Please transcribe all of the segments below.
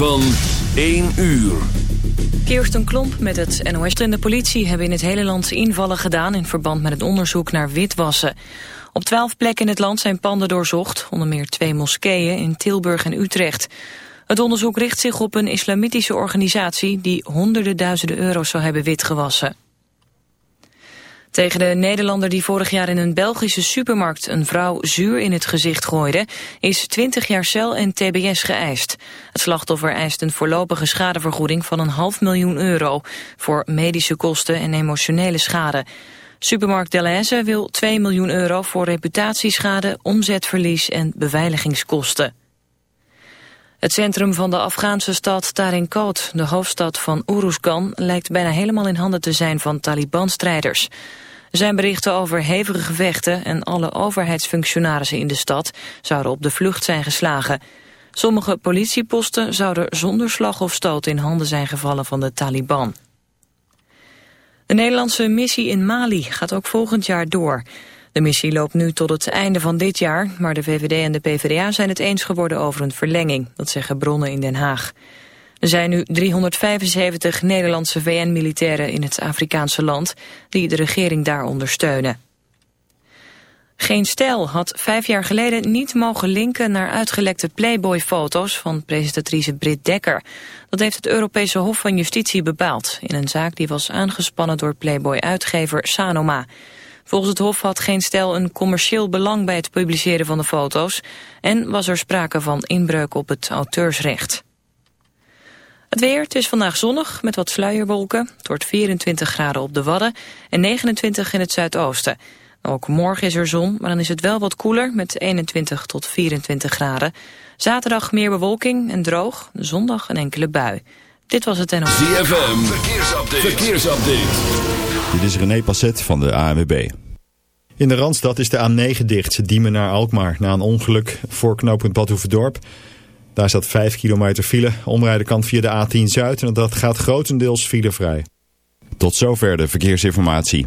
van 1 uur. Kirsten Klomp met het NOS en de politie hebben in het hele land invallen gedaan... in verband met het onderzoek naar witwassen. Op twaalf plekken in het land zijn panden doorzocht... onder meer twee moskeeën in Tilburg en Utrecht. Het onderzoek richt zich op een islamitische organisatie... die honderden duizenden euro's zou hebben witgewassen. Tegen de Nederlander die vorig jaar in een Belgische supermarkt een vrouw zuur in het gezicht gooide, is 20 jaar cel en tbs geëist. Het slachtoffer eist een voorlopige schadevergoeding van een half miljoen euro voor medische kosten en emotionele schade. Supermarkt Delhaize wil 2 miljoen euro voor reputatieschade, omzetverlies en beveiligingskosten. Het centrum van de Afghaanse stad Tarinkot, de hoofdstad van Uruzgan, lijkt bijna helemaal in handen te zijn van Taliban-strijders. Er zijn berichten over hevige gevechten en alle overheidsfunctionarissen in de stad zouden op de vlucht zijn geslagen. Sommige politieposten zouden zonder slag of stoot in handen zijn gevallen van de Taliban. De Nederlandse missie in Mali gaat ook volgend jaar door. De missie loopt nu tot het einde van dit jaar, maar de VVD en de PvdA zijn het eens geworden over een verlenging. Dat zeggen bronnen in Den Haag. Er zijn nu 375 Nederlandse VN-militairen in het Afrikaanse land die de regering daar ondersteunen. Geen Stijl had vijf jaar geleden niet mogen linken naar uitgelekte Playboy-foto's van presentatrice Britt Dekker. Dat heeft het Europese Hof van Justitie bepaald in een zaak die was aangespannen door Playboy-uitgever Sanoma. Volgens het Hof had Geen Stijl een commercieel belang bij het publiceren van de foto's en was er sprake van inbreuk op het auteursrecht. Het weer, het is vandaag zonnig met wat sluierwolken. Het wordt 24 graden op de Wadden en 29 in het zuidoosten. Ook morgen is er zon, maar dan is het wel wat koeler met 21 tot 24 graden. Zaterdag meer bewolking en droog, zondag een enkele bui. Dit was het en ZFM, verkeersupdate. verkeersupdate. Dit is René Passet van de ANWB. In de Randstad is de A9 dicht, Diemen naar Alkmaar. Na een ongeluk voor knooppunt Badhoevedorp. Daar staat 5 kilometer file. Omrijden kan via de A10 Zuid en dat gaat grotendeels filevrij. Tot zover de verkeersinformatie.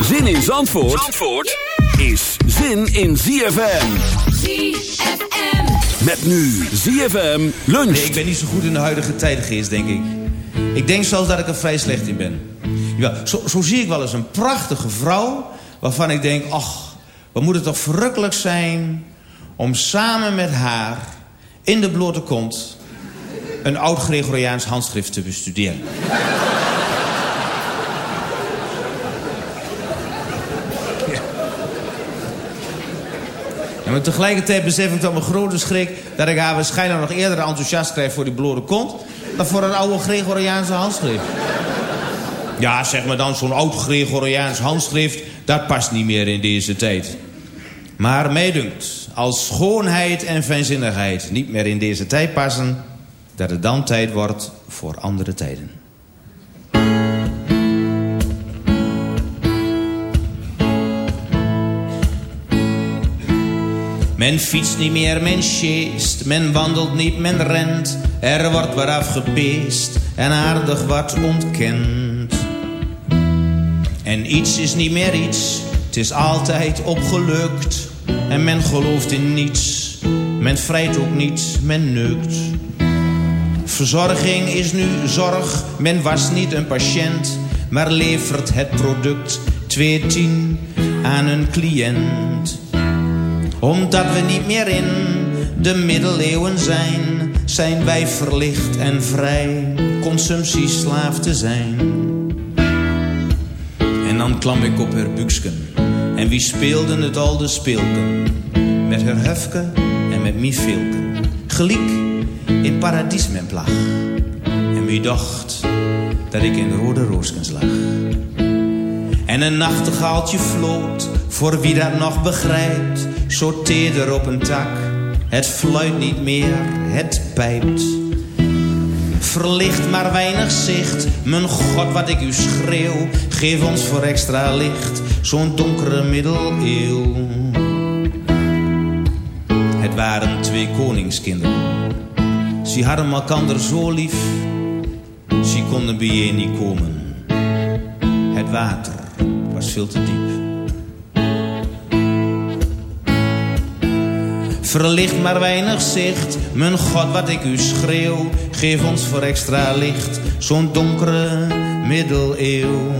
Zin in Zandvoort, Zandvoort is zin in ZFM. ZFM. Met nu ZFM lunch. Nee, ik ben niet zo goed in de huidige tijdgeest, denk ik. Ik denk zelfs dat ik er vrij slecht in ben. Ja, zo, zo zie ik wel eens een prachtige vrouw... waarvan ik denk, ach, wat moet het toch verrukkelijk zijn... om samen met haar in de blote kont... een oud-Gregoriaans handschrift te bestuderen. Maar tegelijkertijd besef ik tot mijn grote schrik... dat ik haar waarschijnlijk nog eerder enthousiast krijg voor die blote kont... dan voor een oude Gregoriaanse handschrift. Ja, zeg maar dan, zo'n oud Gregoriaans handschrift... dat past niet meer in deze tijd. Maar mij dunkt, als schoonheid en fijnzinnigheid niet meer in deze tijd passen... dat het dan tijd wordt voor andere tijden. Men fietst niet meer, men sjeest, men wandelt niet, men rent. Er wordt wat afgepeest en aardig wat ontkend. En iets is niet meer iets, het is altijd opgelukt. En men gelooft in niets, men vrijt ook niet, men neukt. Verzorging is nu zorg, men was niet een patiënt, maar levert het product 2,10 aan een cliënt. Omdat we niet meer in de middeleeuwen zijn, zijn wij verlicht en vrij consumptieslaaf te zijn. En dan klam ik op haar buksken, en wie speelden het al de speelken? Met haar hufke en met mi filken. Geliek in paradies men plag. En wie dacht dat ik in rode rooskens lag. En een nachtegaaltje floot, voor wie dat nog begrijpt. Zo teder op een tak, het fluit niet meer, het pijpt. Verlicht maar weinig zicht, mijn god wat ik u schreeuw. Geef ons voor extra licht, zo'n donkere middeleeuw. Het waren twee koningskinderen. Ze hadden elkander zo lief, ze konden bijeen niet komen. Het water was veel te diep. Verlicht maar weinig zicht, mijn god wat ik u schreeuw. Geef ons voor extra licht, zo'n donkere middeleeuw.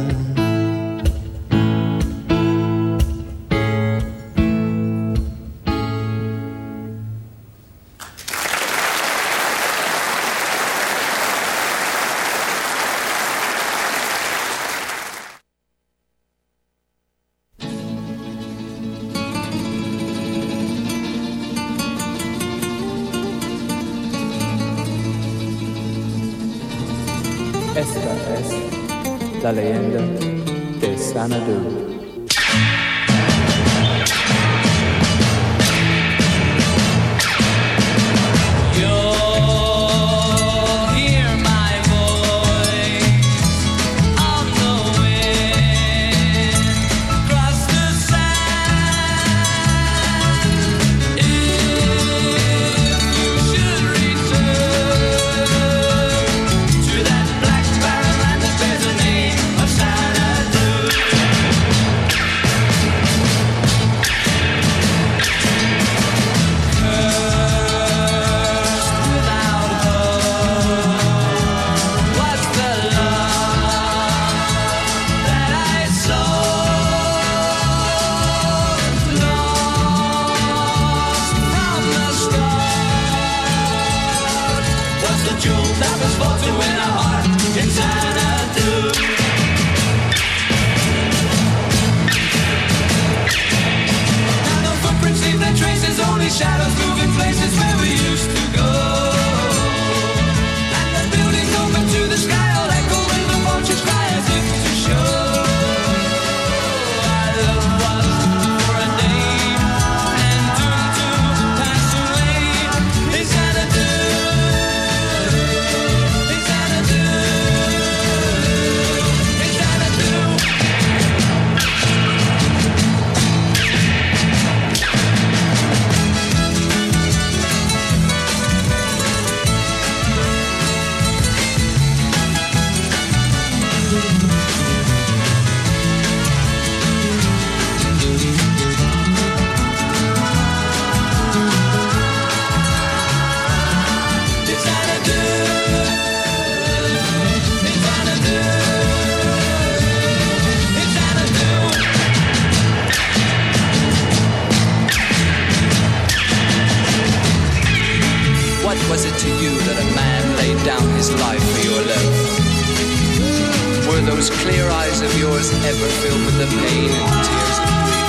were filled with the pain and tears of grief.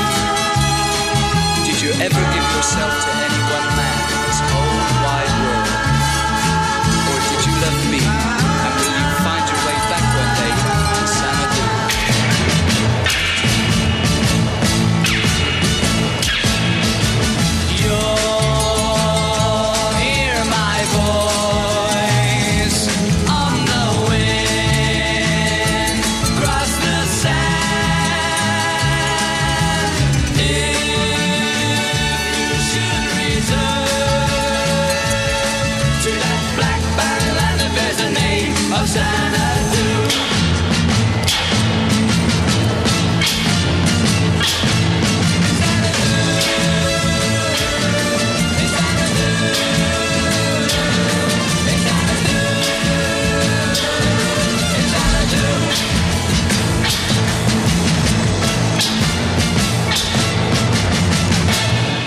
Did you ever give yourself to any one man in this whole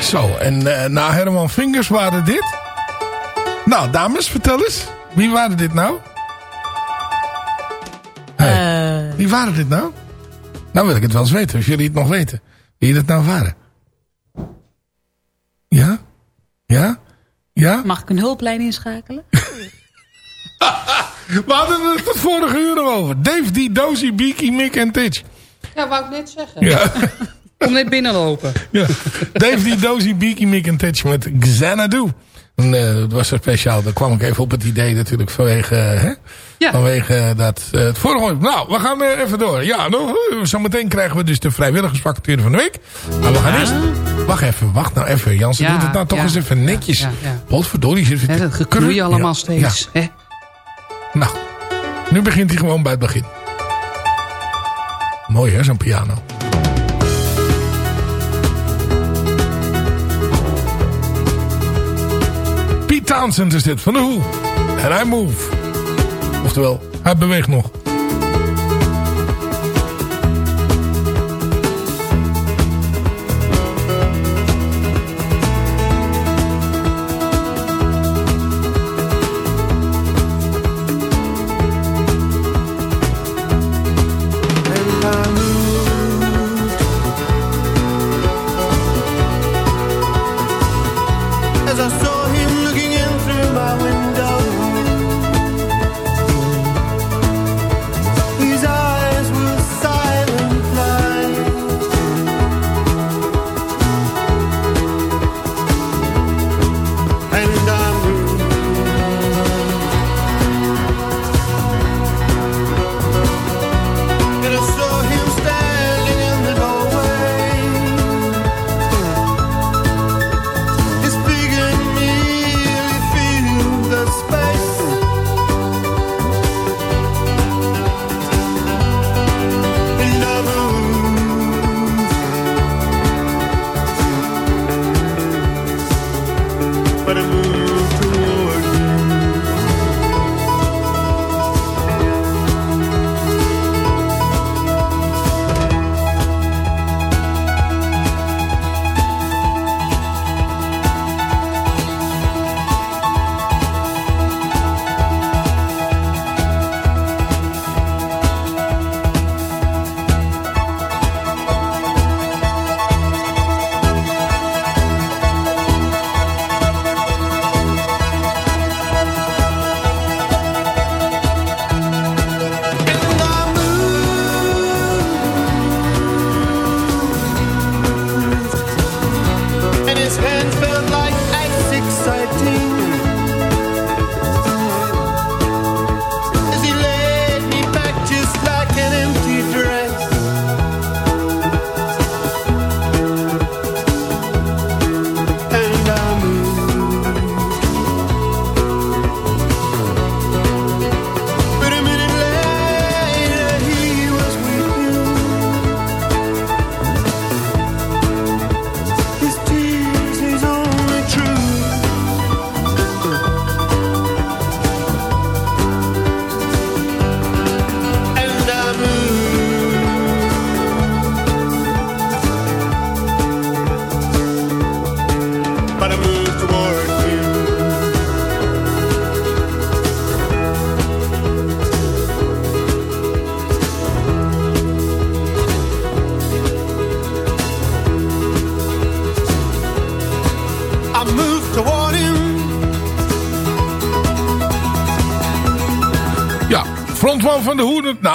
Zo, en eh na Herman Vingers waren dit... Nou, dames, vertel eens. Wie waren dit nou? Hey, Wie waren dit nou? Nou wil ik het wel eens weten, als jullie het nog weten. Wie dat nou waren. Ja? Ja? Ja? Mag ik een hulplijn inschakelen? We hadden het het vorige uur over. Dave, D, Dozy, Beaky, Mick en Titch. Ja, wou ik net zeggen. Ja. Kom net binnenlopen. ja. Dave, Dozy, Beaky, Mick en Titch met Xanadu. En, eh, dat was zo speciaal. Daar kwam ik even op het idee natuurlijk vanwege, eh, hè? Ja. vanwege dat, eh, het vorige Nou, we gaan even door. Ja, nou, zometeen krijgen we dus de vrijwilligersvacature van de week. Maar we gaan eerst... Wacht even, wacht nou even. Jansen Ja, doet het nou toch eens even netjes. ja, ja. Potverdorie. Zit Hè, dat geknoei allemaal steeds. Hè? Nou, nu begint hij gewoon bij het begin. Mooi hè, zo'n piano. Townsend is dit, van de Who. En I Move. Oftewel, hij beweegt nog.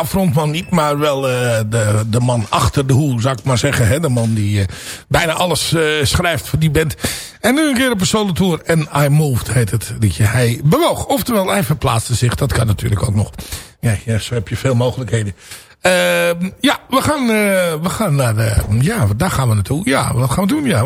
Nou, frontman niet, maar wel eh, de, de man achter de Hoe, zou ik maar zeggen. Hè? De man die eh, bijna alles eh, schrijft voor die band. En nu een keer op een solo tour. En I Moved heet het liedje. Hij bewoog. Oftewel, hij verplaatste zich. Dat kan natuurlijk ook nog. Ja, zo heb je veel mogelijkheden. Ehm, ja, we gaan, we gaan naar de... Ja, daar gaan we naartoe. Ja, wat gaan we doen? Ja,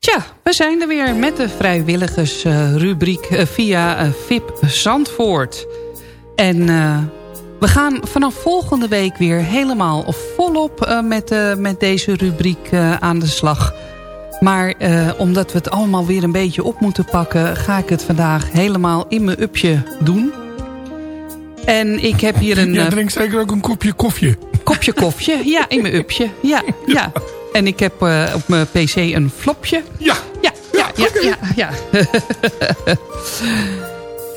Tja, we zijn er weer met de vrijwilligersrubriek eh, via eh, VIP Zandvoort. En eh, we gaan vanaf volgende week weer helemaal volop met, met deze rubriek aan de slag. Maar omdat we het allemaal weer een beetje op moeten pakken... ga ik het vandaag helemaal in mijn upje doen. En ik heb hier een... Je drinkt zeker ook een kopje koffie. Kopje koffie, ja, in mijn upje. Ja, ja. En ik heb uh, op mijn pc een flopje. Ja. Ja, ja, ja, ja. ja,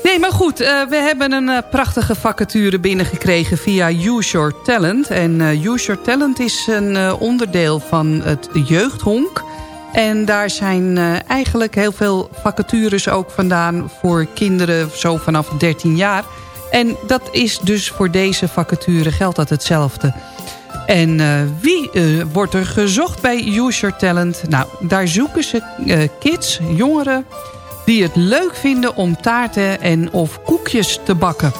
nee, maar goed. Uh, we hebben een uh, prachtige vacature binnengekregen via Use Your Talent. En Use Your Talent is een onderdeel van het jeugdhonk. En daar zijn eigenlijk heel veel vacatures ook vandaan voor kinderen zo vanaf 13 jaar. En dat is dus voor deze vacature geldt dat hetzelfde. En uh, wie uh, wordt er gezocht bij Use Your Talent? Nou, daar zoeken ze uh, kids, jongeren... die het leuk vinden om taarten en of koekjes te bakken.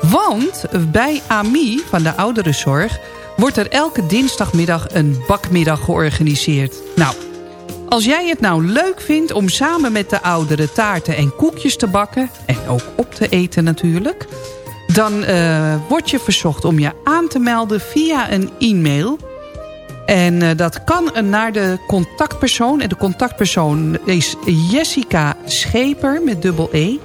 Want bij AMI van de ouderenzorg... wordt er elke dinsdagmiddag een bakmiddag georganiseerd. Nou, als jij het nou leuk vindt om samen met de ouderen taarten en koekjes te bakken... en ook op te eten natuurlijk dan uh, word je verzocht om je aan te melden via een e-mail. En uh, dat kan naar de contactpersoon. En de contactpersoon is Jessica Scheper met dubbel E.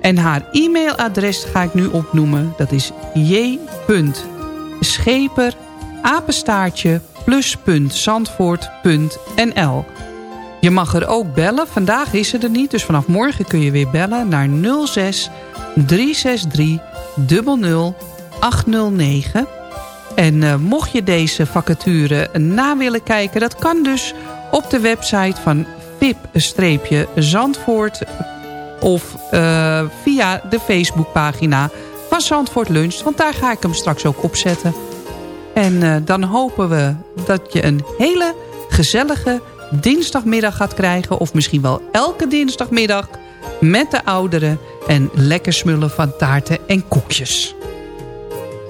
En haar e-mailadres ga ik nu opnoemen. Dat is j.scheper plus.zandvoort.nl Je mag er ook bellen. Vandaag is ze er niet, dus vanaf morgen kun je weer bellen naar 06 363 809. En uh, mocht je deze vacature na willen kijken... dat kan dus op de website van VIP-Zandvoort... of uh, via de Facebookpagina van Zandvoort Lunch. Want daar ga ik hem straks ook opzetten. En uh, dan hopen we dat je een hele gezellige dinsdagmiddag gaat krijgen... of misschien wel elke dinsdagmiddag met de ouderen... en lekker smullen van taarten en koekjes.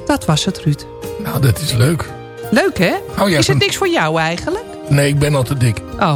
Dat was het, Ruud. Nou, dat is leuk. Leuk, hè? Oh, is het niks voor jou eigenlijk? Nee, ik ben al te dik. Oh.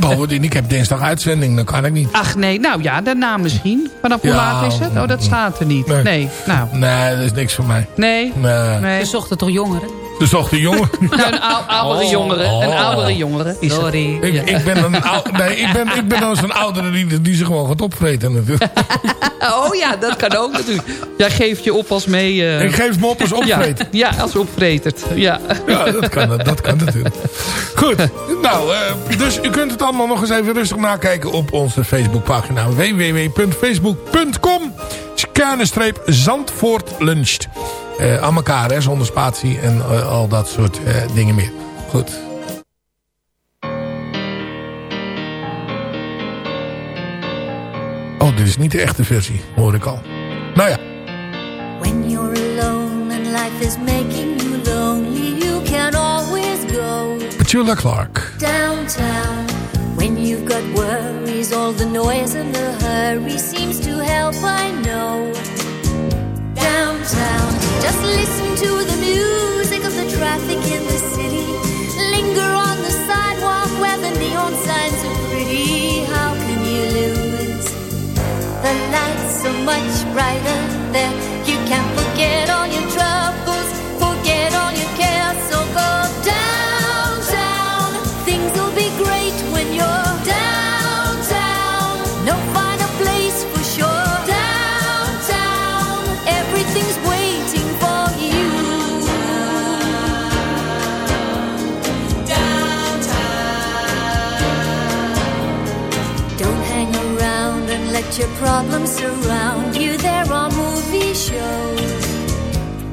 Bovendien, ik heb dinsdag uitzending, dan kan ik niet. Ach nee, nou ja, daarna misschien. Vanaf hoe laat is het? Oh, dat staat er niet. Nee, nee nou. Nee, dat is niks voor mij. Nee? Nee. nee. Ze zochten toch jongeren? Ze zochten jongeren? een oudere oh, jongeren. Een oh. oudere jongeren. Sorry. Ik, ja. ik, ben een nee, ik ben, ik ben dan zo'n oudere die, die ze gewoon gaat opvreten natuurlijk. oh ja, dat kan ook natuurlijk. Jij geeft je op als mee... Uh... Ik geef me op als opvreter. Ja, ja als opvretert. Ja, ja dat, kan, dat kan natuurlijk. Goed, nou, uh, dus u kunt het allemaal nog eens even rustig nakijken op onze Facebookpagina www.facebook.com schuine-streep Zandvoort luncht. Uh, aan elkaar, hè, zonder spatie en uh, al dat soort uh, dingen meer. Goed. Oh, dit is niet de echte versie, hoor ik al. Nou ja. When you're alone and life is making you lonely, you can always go. Petula Clark. Downtown. When you've got worries, all the noise and the hurry seems to help, I know. Downtown. Just listen to the music of the traffic in the city. Linger on the sidewalk where the neon signs are pretty. How can you lose? The lights so much brighter there. You can't forget all your troubles, your problems surround you. There are movie shows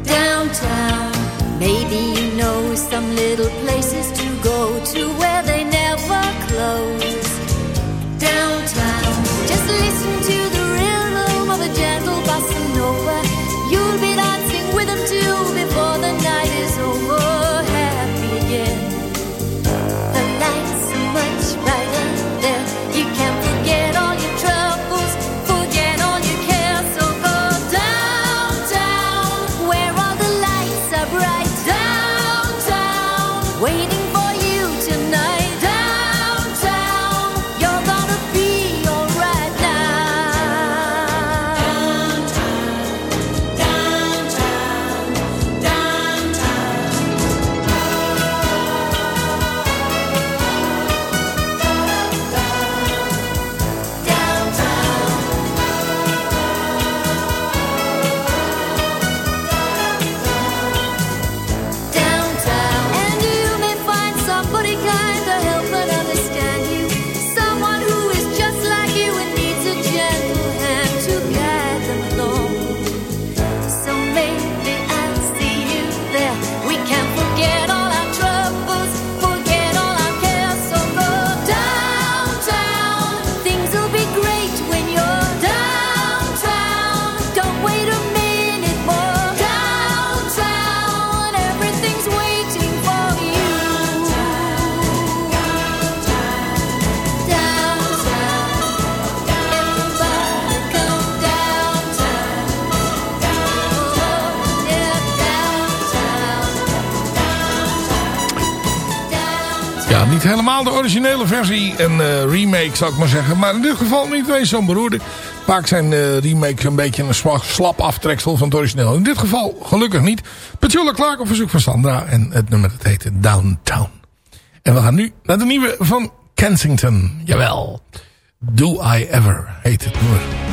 downtown. Maybe you know some little places to go to where they never close. originele versie en eh, remake, zou ik maar zeggen. Maar in dit geval niet wees zo'n beroerde. Vaak zijn uh, remakes een beetje een slap aftreksel van het origineel. In dit geval gelukkig niet. Petula Clark op verzoek van Sandra. En het nummer dat heet Downtown. En we gaan nu naar de nieuwe van Kensington. Jawel. Do I Ever heet het nummer.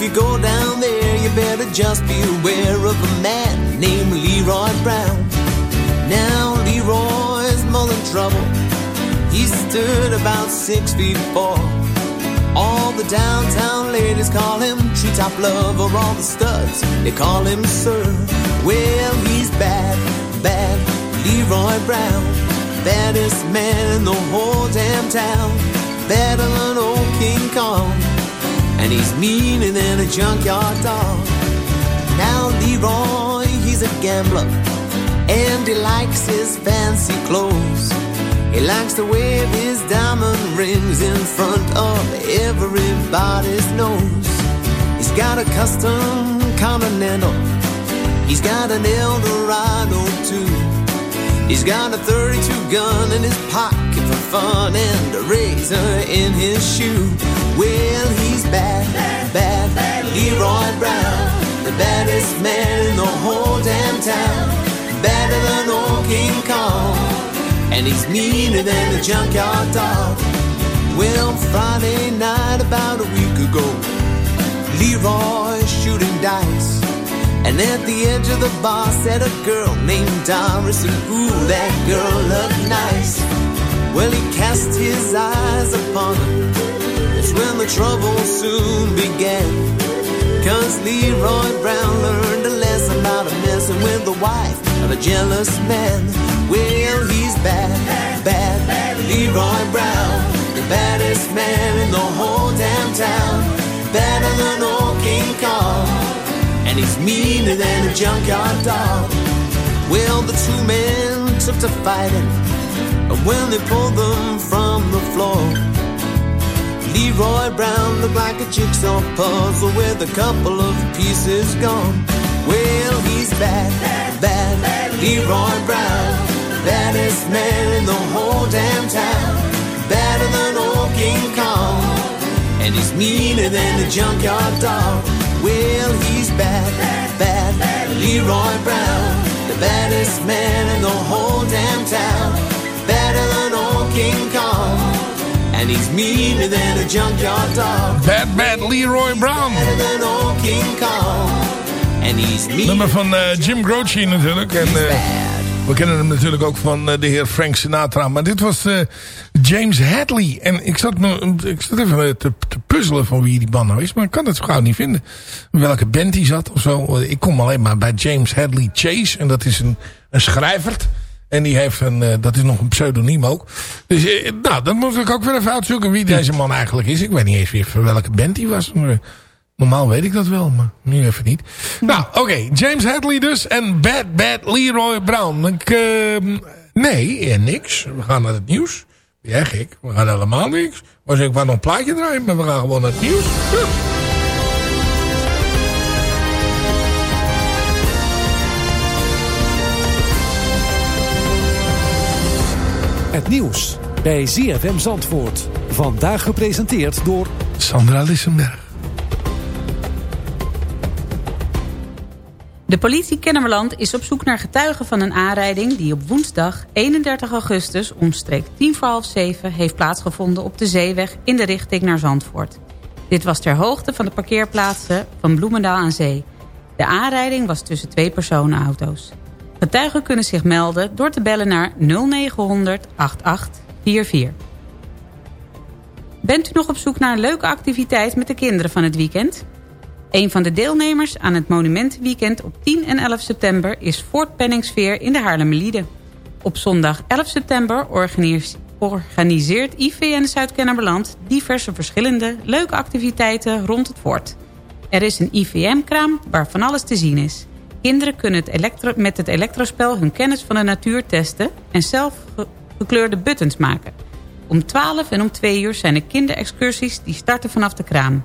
if you go down there, you better just be aware of a man named Leroy Brown. Now, Leroy's more than trouble. He stood about six feet four. All the downtown ladies call him Treetop Lover. All the studs, they call him Sir. Well, he's bad, bad Leroy Brown. Baddest man in the whole damn town. Better than old King Kong and he's meaner than a junkyard dog. Now Leroy, he's a gambler, and he likes his fancy clothes. He likes to wave his diamond rings in front of everybody's nose. He's got a custom Continental. He's got an Eldorado too. He's got a 32 gun in his pocket for fun and a razor in his shoe. Well, he's bad, bad, bad, Leroy Brown, the baddest man in the whole damn town, better than old King Kong, and he's meaner than the junkyard dog. Well, Friday night about a week ago, Leroy shooting dice. And at the edge of the bar sat a girl named Doris, and ooh, that girl looked nice. Well, he cast his eyes upon her that's when the trouble soon began. Cause Leroy Brown learned a lesson about a messing with the wife of a jealous man. Well, he's bad, bad, bad Leroy Brown, the baddest man in the whole damn town. Better than old King Kong and he's meaner than a junkyard dog. Well, the two men took to fighting, and when they pulled them from the floor, Leroy Brown looked like a jigsaw puzzle with a couple of pieces gone. Well, he's bad, bad, bad Leroy Brown, baddest man in the whole damn town, better than old King Kong, and he's meaner than a junkyard dog. Well, he's bad, bad, bad, Leroy Brown, the baddest man in the whole damn town. Better than old King Kong, and he's meaner than a junkyard dog. Bad Bad Leroy Brown. Nummer van eh, Jim Croce natuurlijk. En, eh, we kennen hem natuurlijk ook van eh, de heer Frank Sinatra. Maar dit was James Hadley. En ik zat, me, ik zat even te, te puzzelen van wie die man nou is. Maar ik kan het zo gauw niet vinden. Welke band hij zat of zo. Ik kom alleen maar bij James Hadley Chase. En dat is een, een schrijver. En die heeft een, eh, dat is nog een pseudoniem ook. Dus eh, nou, dan moet ik ook weer even uitzoeken wie deze man eigenlijk is. Ik weet niet eens weer van welke band hij was. Maar, eh, normaal weet ik dat wel, maar nu even niet. Nou, oké. James Hadley dus. En Bad Bad Leroy Brown. Ik, eh, nee, niks. We gaan naar het nieuws. Ja, gek. We gaan helemaal niks. Was ik wou nog een plaatje draaien, maar we gaan gewoon naar het nieuws. Het nieuws bij ZFM Zandvoort. Vandaag gepresenteerd door... Sandra Lissenberg. De politie Kennemerland is op zoek naar getuigen van een aanrijding... die op woensdag 31 augustus omstreek 10 voor half 7 heeft plaatsgevonden op de zeeweg in de richting naar Zandvoort. Dit was ter hoogte van de parkeerplaatsen van Bloemendaal aan Zee. De aanrijding was tussen twee personenauto's. Getuigen kunnen zich melden door te bellen naar 0900 8844. Bent u nog op zoek naar een leuke activiteit met de kinderen van het weekend? Een van de deelnemers aan het Monumentenweekend op 10 en 11 september is Fort Penningsveer in de Haarlemmerliede. Op zondag 11 september organis- organiseert IVN Zuid-Kennemerland diverse verschillende leuke activiteiten rond het fort. Er is een IVM-kraam waar van alles te zien is. Kinderen kunnen het met het elektrospel hun kennis van de natuur testen en zelf ge- gekleurde buttons maken. Om 12 en om 2 uur zijn er kinderexcursies die starten vanaf de kraam.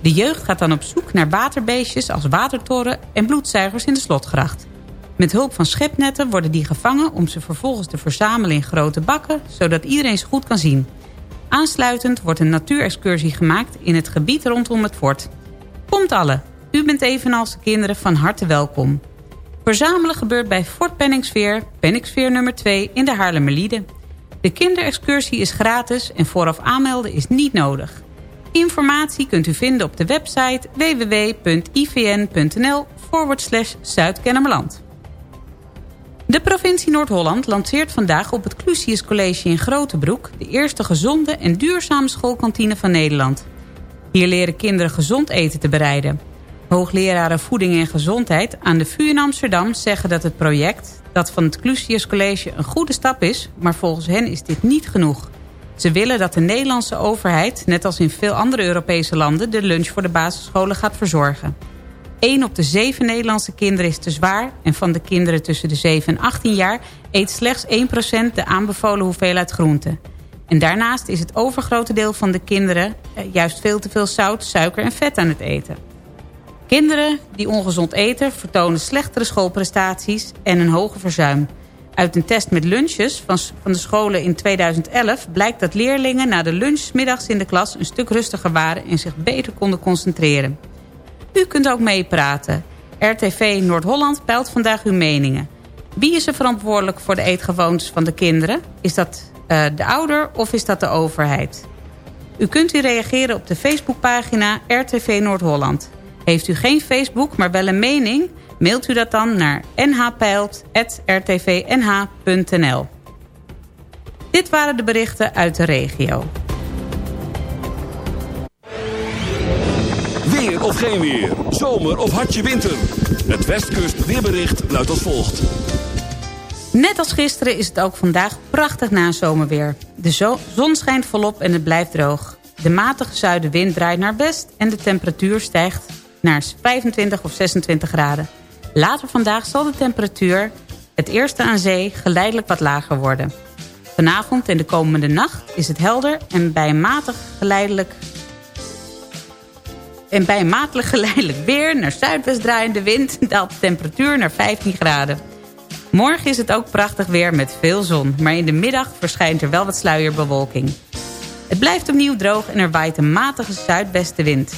De jeugd gaat dan op zoek naar waterbeestjes als watertoren en bloedzuigers in de slotgracht. Met hulp van schepnetten worden die gevangen om ze vervolgens te verzamelen in grote bakken, zodat iedereen ze goed kan zien. Aansluitend wordt een natuurexcursie gemaakt in het gebied rondom het fort. Komt alle, u bent evenals de kinderen van harte welkom. Verzamelen gebeurt bij Fort Penningsveer, Penningsveer nummer 2 in de Haarlemmerliede. De kinderexcursie is gratis en vooraf aanmelden is niet nodig. Informatie kunt u vinden op de website www.ivn.nl Zuidkennemerland. De provincie Noord-Holland lanceert vandaag op het Clusius College in Grotebroek... de eerste gezonde en duurzame schoolkantine van Nederland. Hier leren kinderen gezond eten te bereiden. Hoogleraren Voeding en Gezondheid aan de VU in Amsterdam zeggen dat het project... dat van het Clusius College een goede stap is... maar volgens hen is dit niet genoeg. Ze willen dat de Nederlandse overheid, net als in veel andere Europese landen... de lunch voor de basisscholen gaat verzorgen. 1 op de 7 Nederlandse kinderen is te zwaar... en van de kinderen tussen de 7 en 18 jaar... eet slechts 1% de aanbevolen hoeveelheid groenten. En daarnaast is het overgrote deel van de kinderen... eh, juist veel te veel zout, suiker en vet aan het eten. Kinderen die ongezond eten vertonen slechtere schoolprestaties en een hoger verzuim. Uit een test met lunches van, de scholen in 2011 blijkt dat leerlingen na de lunch middags in de klas een stuk rustiger waren en zich beter konden concentreren. U kunt ook meepraten. RTV Noord-Holland peilt vandaag uw meningen. Wie is er verantwoordelijk voor de eetgewoontes van de kinderen? Is dat uh, de ouder of is dat de overheid? U kunt u reageren op de Facebookpagina RTV Noord-Holland. Heeft u geen Facebook, maar wel een mening? Mailt u dat dan naar nhpeilt.rtvnh.nl Dit waren de berichten uit de regio. Weer of geen weer, zomer of hartje winter. Het Westkust weerbericht luidt als volgt. Net als gisteren is het ook vandaag prachtig na zomerweer. De zo zon schijnt volop en het blijft droog. De matige zuidenwind draait naar west en de temperatuur stijgt naar 25 of 26 graden. Later vandaag zal de temperatuur, het eerste aan zee, geleidelijk wat lager worden. Vanavond en de komende nacht is het helder en bij matig geleidelijk en bij geleidelijk weer naar zuidwest draaiende wind daalt de temperatuur naar 15 graden. Morgen is het ook prachtig weer met veel zon, maar in de middag verschijnt er wel wat sluierbewolking. Het blijft opnieuw droog en er waait een matige zuidwestenwind.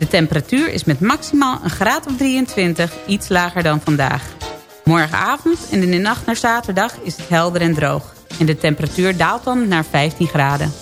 De temperatuur is met maximaal een graad of 23 iets lager dan vandaag. Morgenavond en in de nacht naar zaterdag is het helder en droog. En de temperatuur daalt dan naar 15 graden.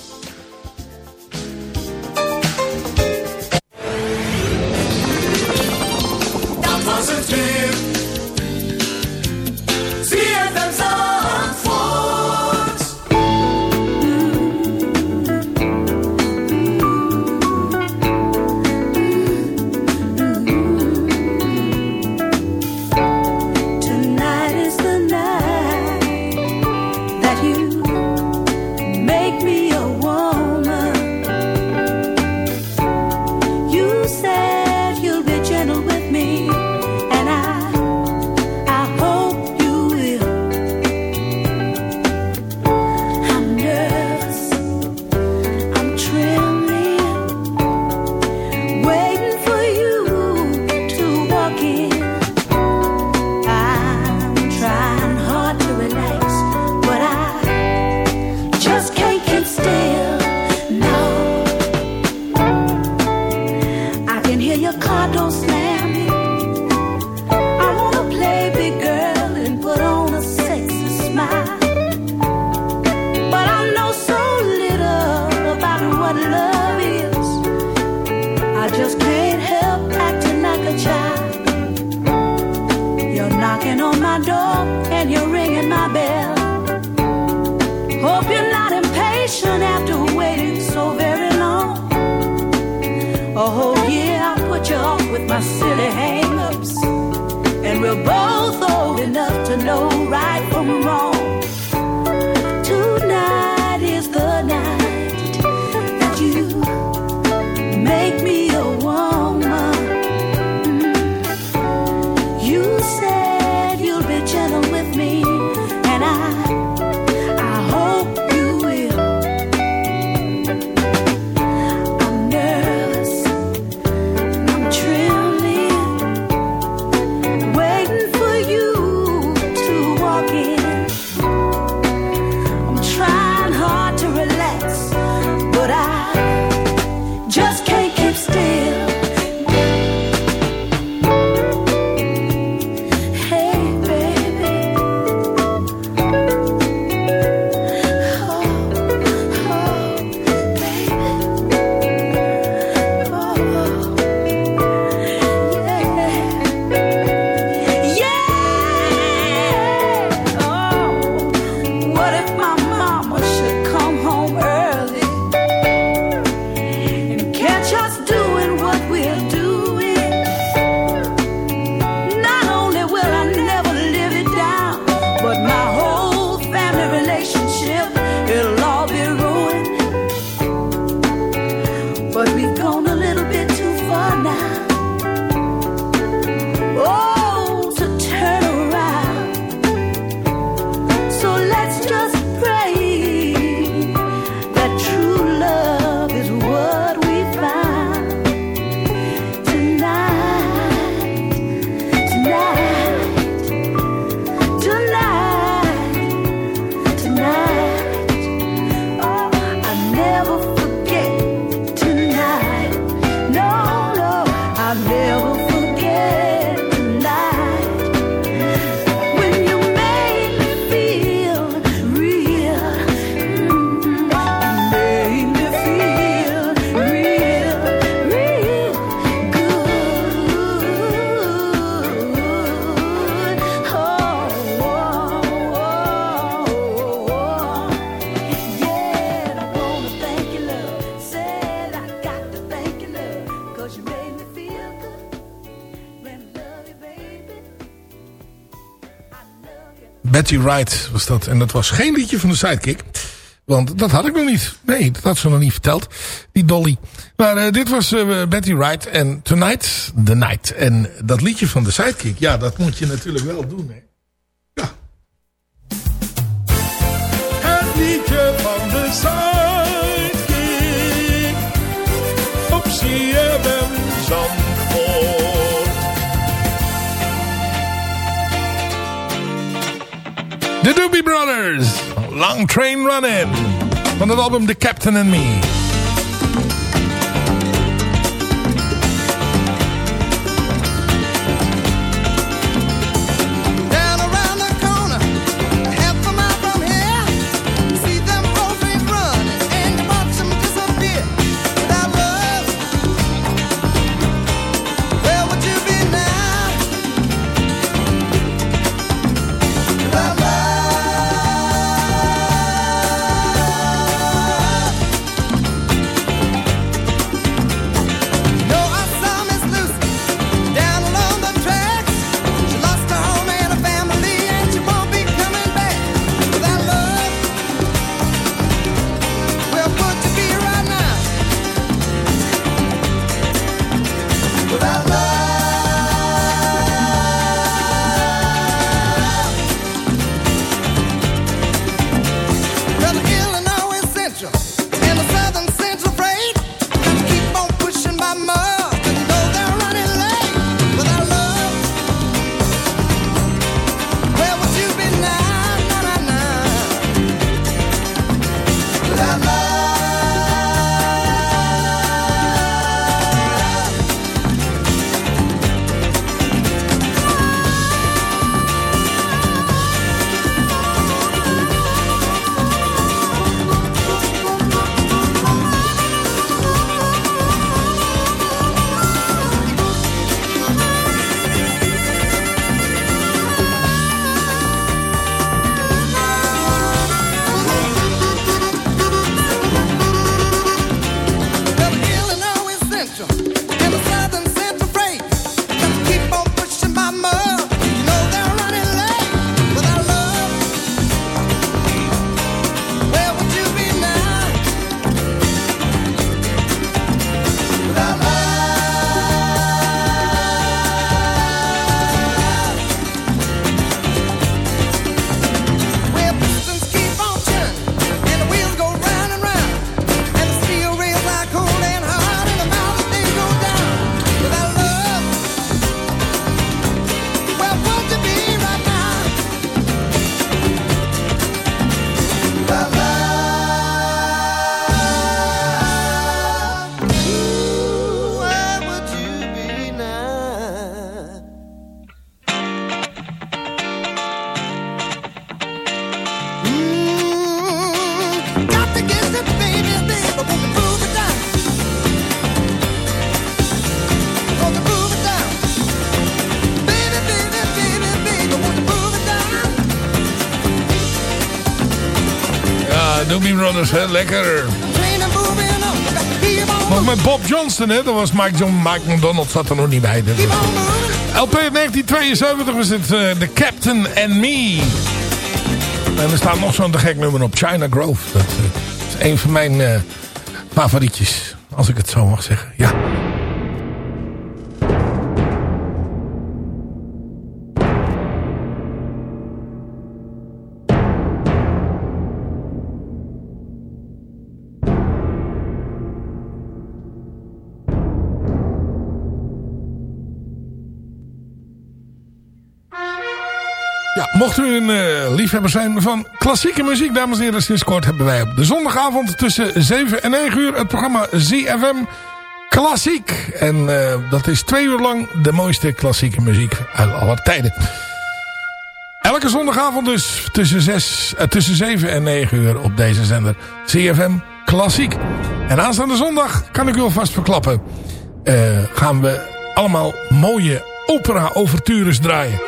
Betty Wright was dat. En dat was geen liedje van de Sidekick. Want dat had ik nog niet. Nee, dat had ze nog niet verteld. Die Dolly. Maar eh, dit was eh, Betty Wright en Tonight the Night. En dat liedje van de Sidekick. Ja, dat moet je natuurlijk wel doen. Hè. Ja. Het liedje van de Sidekick. Op CFM Zandvoort. The Doobie Brothers. Long Train Running. Van het album The Captain and Me. Lekker. Nog met Bob Johnston, hè? Dat was Mike, John, Mike McDonald zat er nog niet bij. LP 1972 was het The Captain and Me. En er staat nog zo'n te gek nummer op, China Grove. Dat eh, is een van mijn eh, favorietjes, als ik het zo mag zeggen. Ja. Mocht u een eh, liefhebber zijn van klassieke muziek, dames en heren, sinds kort hebben wij op de zondagavond tussen 7 en 9 uur het programma ZFM Klassiek. En eh, dat is twee uur lang de mooiste klassieke muziek uit alle tijden. Elke zondagavond dus tussen, 6, eh, tussen 7 en 9 uur op deze zender CFM Klassiek. En aanstaande zondag, kan ik u alvast verklappen, gaan we allemaal mooie opera-overtures draaien.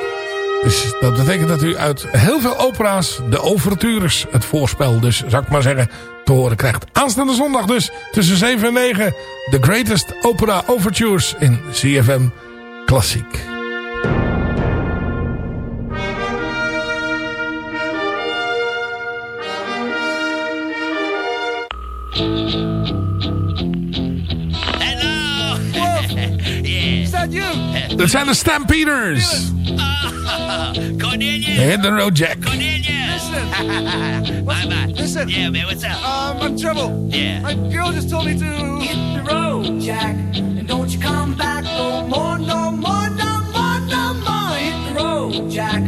Dus dat betekent dat u uit heel veel opera's de overtures, het voorspel dus, zou ik maar zeggen, te horen krijgt. Aanstaande zondag dus, tussen 7 en 9, The Greatest Opera Overtures in CFM Klassiek. Dat zijn de Stampeders. Cornelia. Hit the road, Jack. Cornelius. Listen. Bye bye. Listen. Yeah, man, what's up? Um, I'm in trouble. Yeah. My girl just told me to hit the road, Jack, and don't you come back no more, no more, no more, no more. Hit the road, Jack,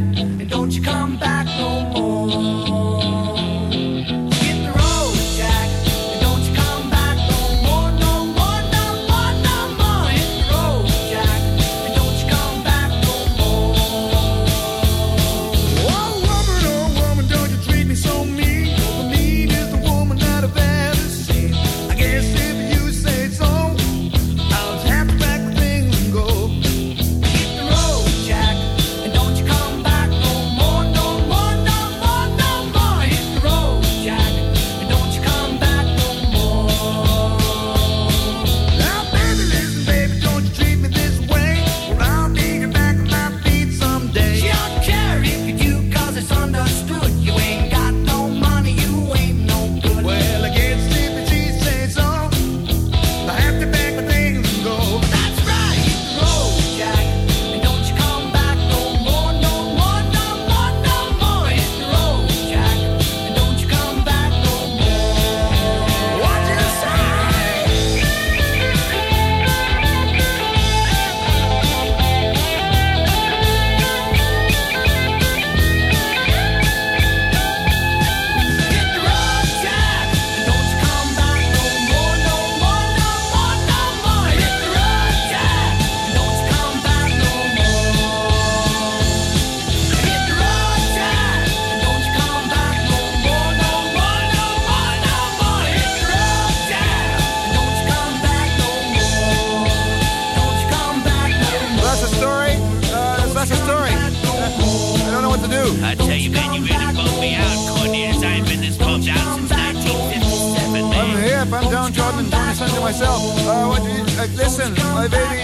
downtrodden and doing something to myself. Uh, what, uh, listen, my baby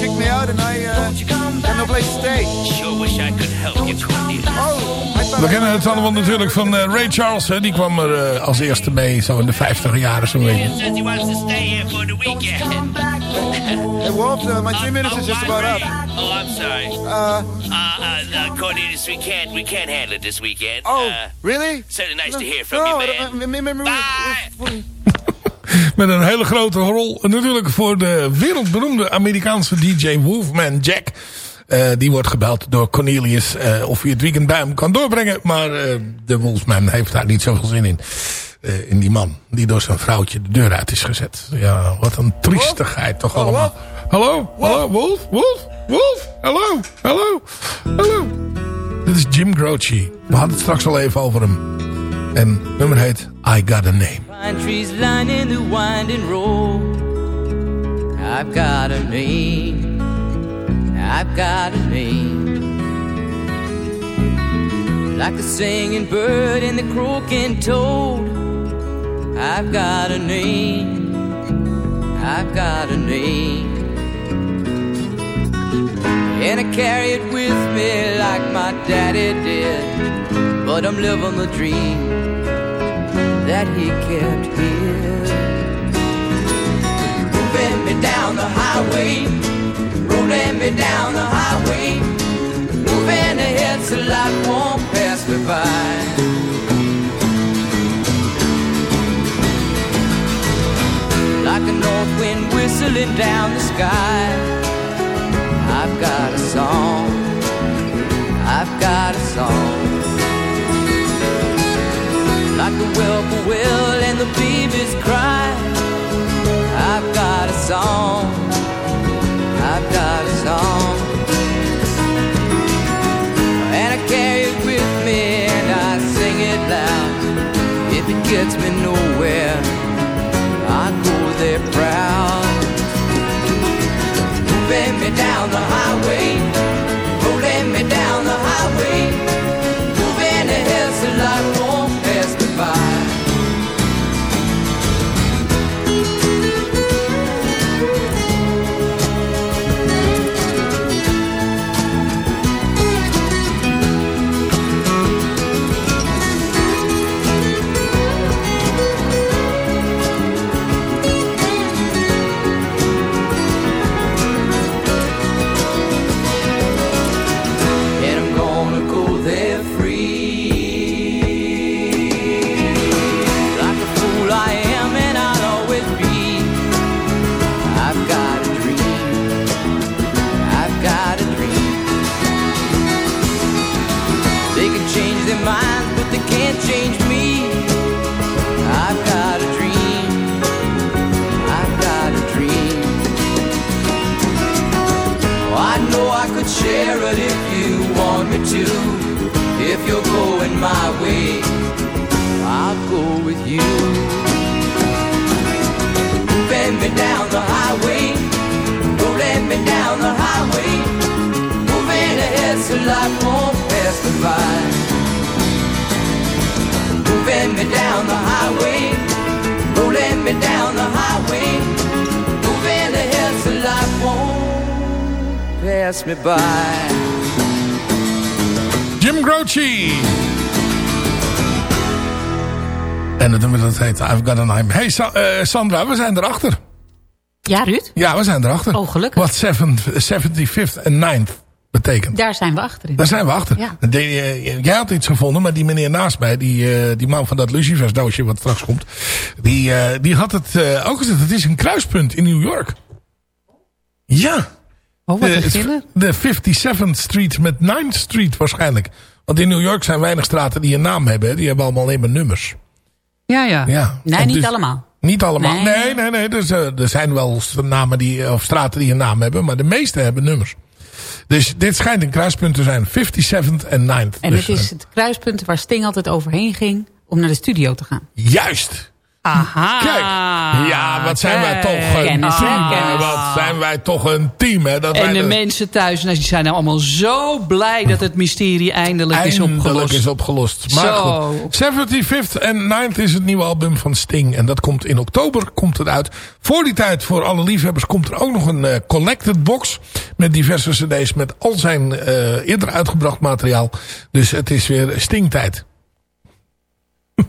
kicked me out and I uh, have no place to stay. Sure wish I could help you, Cornelius. Oh, We kennen het allemaal natuurlijk van eh, Ray Charles. Hè. Die kwam er eh, als eerste mee, zo in de 50 jaren zo'n beetje. To. Hey, Wolf, uh, my three minutes is just about up. Oh, I'm sorry. Uh, Uh, uh, uh, Cornelius, we can't, we can't handle it this weekend. oh, Uh, really? certainly nice to hear from no, you, uh, man. uh, we- Met een hele grote rol natuurlijk voor de wereldberoemde Amerikaanse DJ Wolfman Jack. Eh, die wordt gebeld door Cornelius eh, of hij het weekend bij hem kan doorbrengen. Maar eh, de Wolfman heeft daar niet zoveel zin in. In die man die door zijn vrouwtje de deur uit is gezet. Ja, wat een triestigheid toch allemaal. Hallo, hallo, Wolf, Wolf, Wolf, hallo, hallo, hallo. Dit is Jim Croce. We hadden het straks al even over hem. En nummer heet I Got A Name. Pine trees lining the winding road. I've got a name. I've got a name. Like the singing bird and the croaking toad. I've got a name. I've got a name. And I carry it with me like my daddy did. But I'm living the dream that he kept here. Moving me down the highway, rolling me down the highway, moving ahead so life won't pass me by. Like a north wind whistling down the sky, I've got a song. I've got a song like the whippoorwill and the babies cry. I've got a song, I've got a song, and I carry it with me and I sing it loud. If it gets me nowhere, I go there proud. Moving me down the highway, way, I'll go with you. Bend me down the highway, rolling me down the highway, moving ahead so life won't pass me by. Moving me down the highway, rolling me down the highway, moving ahead so life won't pass me by. Jim Croce. En nummer dat heet I've Got a Name. Hey Sa- eh, Sandra, we zijn erachter. Ja, Ruud? Ja, we zijn erachter. Oh, gelukkig. Wat 75th en 9th betekent. Daar zijn we achterin. Daar zijn we achter. Ja. De- eh, jij had iets gevonden, maar die meneer naast mij, die, eh, die man van dat Lucifers doosje wat straks komt, die, die had het ook gezegd. Het is een kruispunt in New York. Ja. Oh, wat killer. De 57th Street met 9th Street waarschijnlijk. Want in New York zijn weinig straten die een naam hebben. Die hebben allemaal alleen maar nummers. Ja, ja. Ja. Nee, niet dus- allemaal. Niet allemaal. Nee. Nee, nee, nee. Dus, eh, er zijn wel namen die, of straten die een naam hebben. Maar de meeste hebben nummers. Dus dit schijnt een kruispunt te zijn. 57th en 9th. En Dus, het is het kruispunt waar Sting altijd overheen ging om naar de studio te gaan. eh, juist. Aha. Kijk. Ja, wat zijn wij toch een Kennis, team. hè. Wat zijn wij toch een team. Hè. Dat En wij de er mensen thuis, nou, die zijn nou allemaal zo blij dat het mysterie eindelijk, is eindelijk opgelost. is opgelost. Maar Zo. goed. 75th en 9th is het nieuwe album van Sting. En dat komt in oktober komt het uit. Voor die tijd, voor alle liefhebbers, komt er ook nog een eh, collected box. Met diverse cd's met al zijn eh, eerder uitgebracht materiaal. Dus het is weer Stingtijd.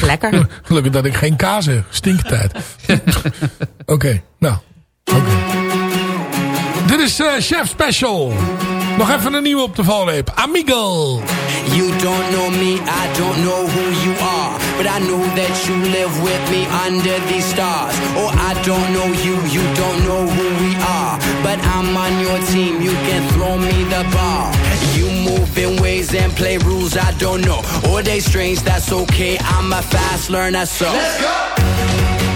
Lekker. Gelukkig dat ik geen kaas heb. Stinktijd. Oké, nou. Oké. Dit is eh, Chef Special. Nog even een nieuwe op de valreep. Amigo. You don't know me, I don't know who you are. But I know that you live with me under these stars. Oh, I don't know you, you don't know who we are. But I'm on your team, you can throw me the ball. Move in ways and play rules I don't know. Or they strange, that's okay, I'm a fast learner, so. Let's go!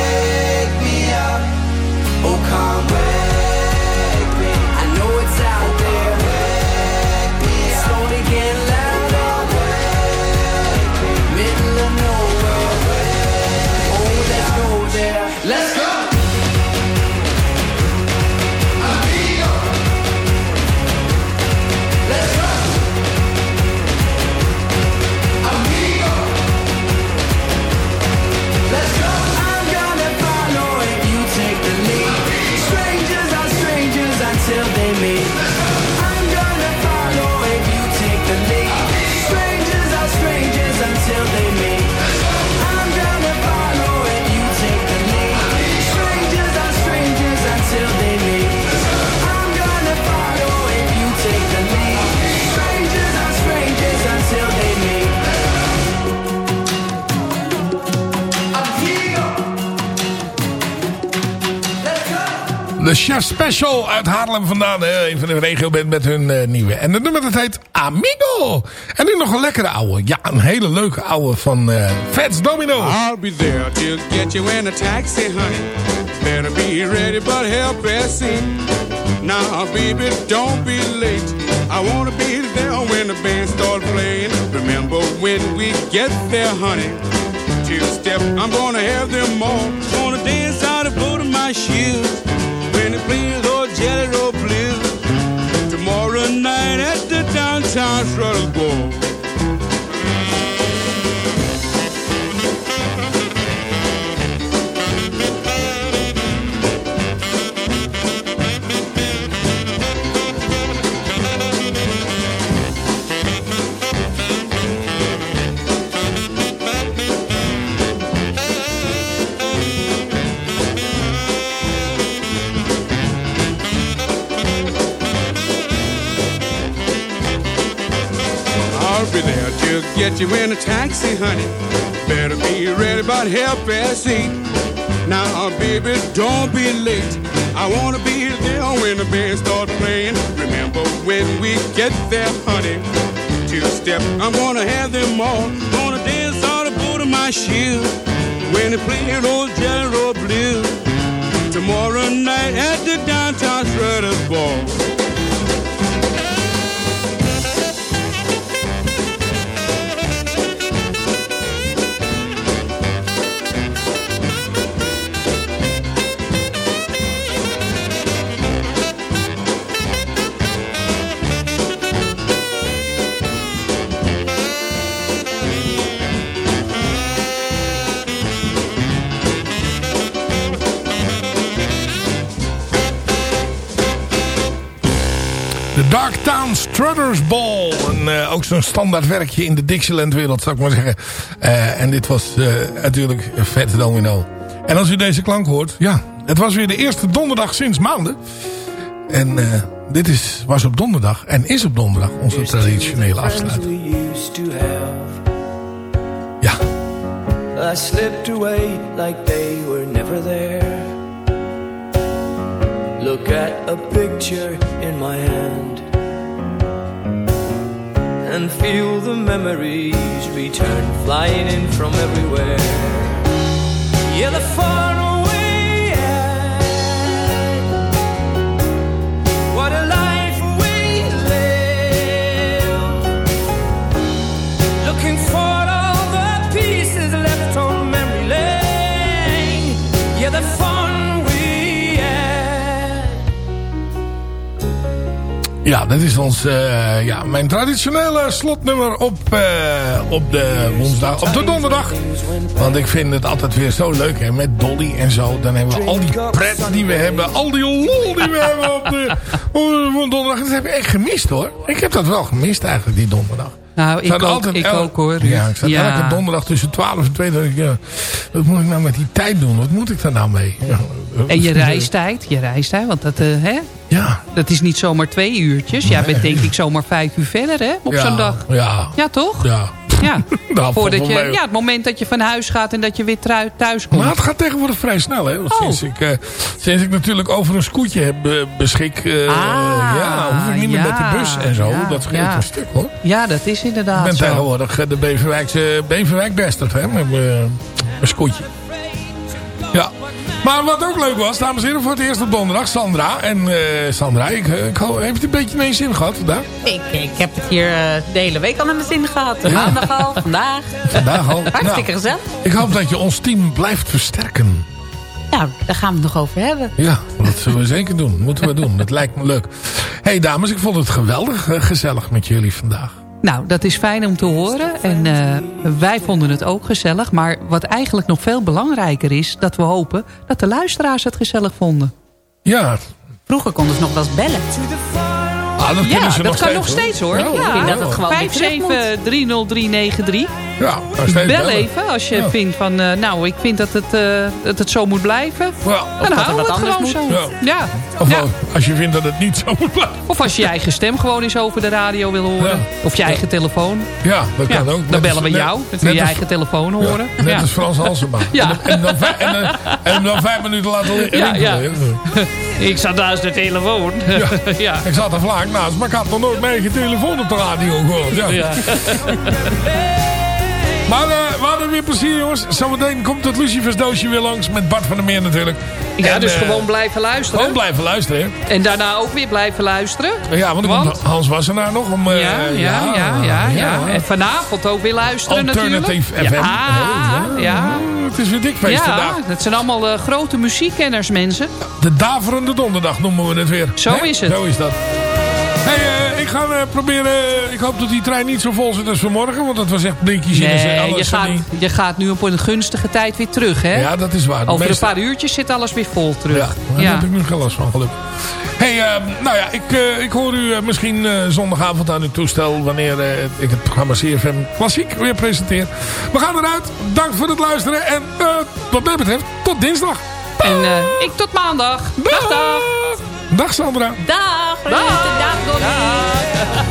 Chef Special uit Haarlem vandaan. Een van de regioband met hun eh, nieuwe. En het nummer dat heet Amigo. En nu nog een lekkere ouwe. Ja, een hele leuke ouwe van eh Fats Domino. I'll be there to get you in a taxi, honey. Better be ready, but help us sing. Now, baby, don't be late. I wanna be there when the band starts playing. Remember when we get there, honey. Two step, I'm gonna have them all. Gonna dance out of both of my shoes. The downtown get you in a taxi, honey. Better be ready about half past eight. Now, uh, baby, don't be late. I wanna be there when the band starts playing. Remember when we get there, honey. Two step, I'm gonna have them all. Gonna dance all the boot of my shoes. When they play those jelly roll blues. Tomorrow night at the downtown Shredders Ball. Darktown Strutters Ball. Een, eh, ook zo'n standaard werkje in de Dixieland wereld, zou ik maar zeggen. Eh, en dit was eh, natuurlijk een vet domino. En als u deze klank hoort, ja, het was weer de eerste donderdag sinds maanden. En dit is, was op donderdag en is op donderdag onze traditionele afsluiting. Ja. I slipped away like they were never there. Look at a picture in my hand and feel the memories return flying in from everywhere. Yeah, the far Ja, dat is ons, eh, ja, mijn traditionele slotnummer op, eh, op de woensdag, op de donderdag. Want ik vind het altijd weer zo leuk, hè, met Dolly en zo. Dan hebben we al die pret die we hebben, al die lol die we hebben op de, op de donderdag. Dat heb ik echt gemist, hoor. Ik heb dat wel gemist eigenlijk, die donderdag. Nou, ik ook, ik ook hoor. Ja, ik zat Ja. elke donderdag tussen 12 en 2. dacht ik, ja, wat moet ik nou met die tijd doen? Wat moet ik daar nou mee? Ja. En je reistijd, je reistijd, want dat, eh, hè? Ja. dat is niet zomaar twee uurtjes. Jij bent denk ik zomaar vijf uur verder hè, op Ja, zo'n dag. Ja. Ja, toch? Ja. Ja. Nou, Voordat je, ja, het moment dat je van huis gaat en dat je weer thuis komt. Maar het gaat tegenwoordig vrij snel, hè? Want Oh. sinds, ik, eh, sinds ik natuurlijk over een scootje heb eh, beschik... Ah, ja, hoef ik niet meer ja, met de bus en zo. ja, dat scheelt een stuk, hoor. Ja, dat is Ik inderdaad ben zo. tegenwoordig de Beverwijkse Beverwijk Bastard, hè? Met mijn scootje. Ja. Maar wat ook leuk was, dames en heren, voor het eerst op donderdag, Sandra. En eh, Sandra, ik, ik, ho- heeft het een beetje naar je zin gehad vandaag? Ik, ik heb het hier eh, de hele week al in mijn zin gehad. Ja. Maandag al, vandaag. Vandaag al. Hartstikke Nou, gezellig. Ik hoop dat je ons team blijft versterken. Nou, daar gaan we het nog over hebben. Ja, dat zullen we zeker doen. Moeten we doen. Dat lijkt me leuk. hey, dames, ik vond het geweldig eh, gezellig met jullie vandaag. Nou, dat is fijn om te horen. En eh, wij vonden het ook gezellig. Maar wat eigenlijk nog veel belangrijker is... dat we hopen dat de luisteraars het gezellig vonden. Ja. Vroeger konden ze nog wel eens bellen. Ah, dat ja, kunnen ze dat nog kan steeds, nog steeds hoor. Ja, Ja, ik denk dat het gewoon weer terug moet. 5730393. Ja, Bel bellen. even als je Ja. vindt van... eh, nou, ik vind dat het, eh, dat het zo moet blijven. Ja. Dan houden we het anders gewoon moet. zo. Ja. Of Ja. als je vindt dat het niet zo moet blijven. Of als je je eigen stem gewoon eens over de radio wil horen. Ja. Of je eigen telefoon. Ja, dat Ja, kan ook. Dan bellen we jou. Dan kun je je eigen telefoon horen. Ja, net Ja. als Frans Halsema. Ja. En, en, dan, en, dan- en dan vijf minuten laten li- Ja, ja. Ik zat naast de telefoon. ja. Ik zat er vlak naast, maar ik had nog nooit mijn eigen telefoon op de radio gehoord. Ja. Ja. Maar eh, we hadden weer plezier, jongens. Zometeen komt het Lucifersdoosje weer langs met Bart van der Meer natuurlijk. Ja, En, dus eh, gewoon blijven luisteren. Gewoon blijven luisteren, hè. En daarna ook weer blijven luisteren. Ja, want, dan komt Hans Wassenaar nog om... eh, ja, ja, ja, ja, ja, En vanavond ook weer luisteren Alternative natuurlijk. FM. Ja, ja. Het is weer dikfeest Ja, vandaag. dat zijn allemaal grote muziekkenners, mensen. De daverende donderdag noemen we het weer. Zo is het. Zo is dat. Hey, eh, ik ga eh, proberen... Ik hoop dat die trein niet zo vol zit als vanmorgen. Want dat was echt blinkjes in Nee, alles. je gaat, en die- je gaat nu op een gunstige tijd weer terug, hè? Ja, dat is waar. Over meeste- een paar uurtjes zit alles weer vol terug. Ja, daar Ja. heb ik nu geen last van, gelukkig. Hey, eh, nou ja, ik, eh, ik hoor u eh, misschien eh, zondagavond aan uw toestel... wanneer eh, ik het programma CFM Klassiek weer presenteer. We gaan eruit. Dank voor het luisteren. En eh, wat mij betreft, tot dinsdag. En eh, ik tot maandag. Dag, dag. Dag Sandra. Dag, Renate. Dag, Dolly.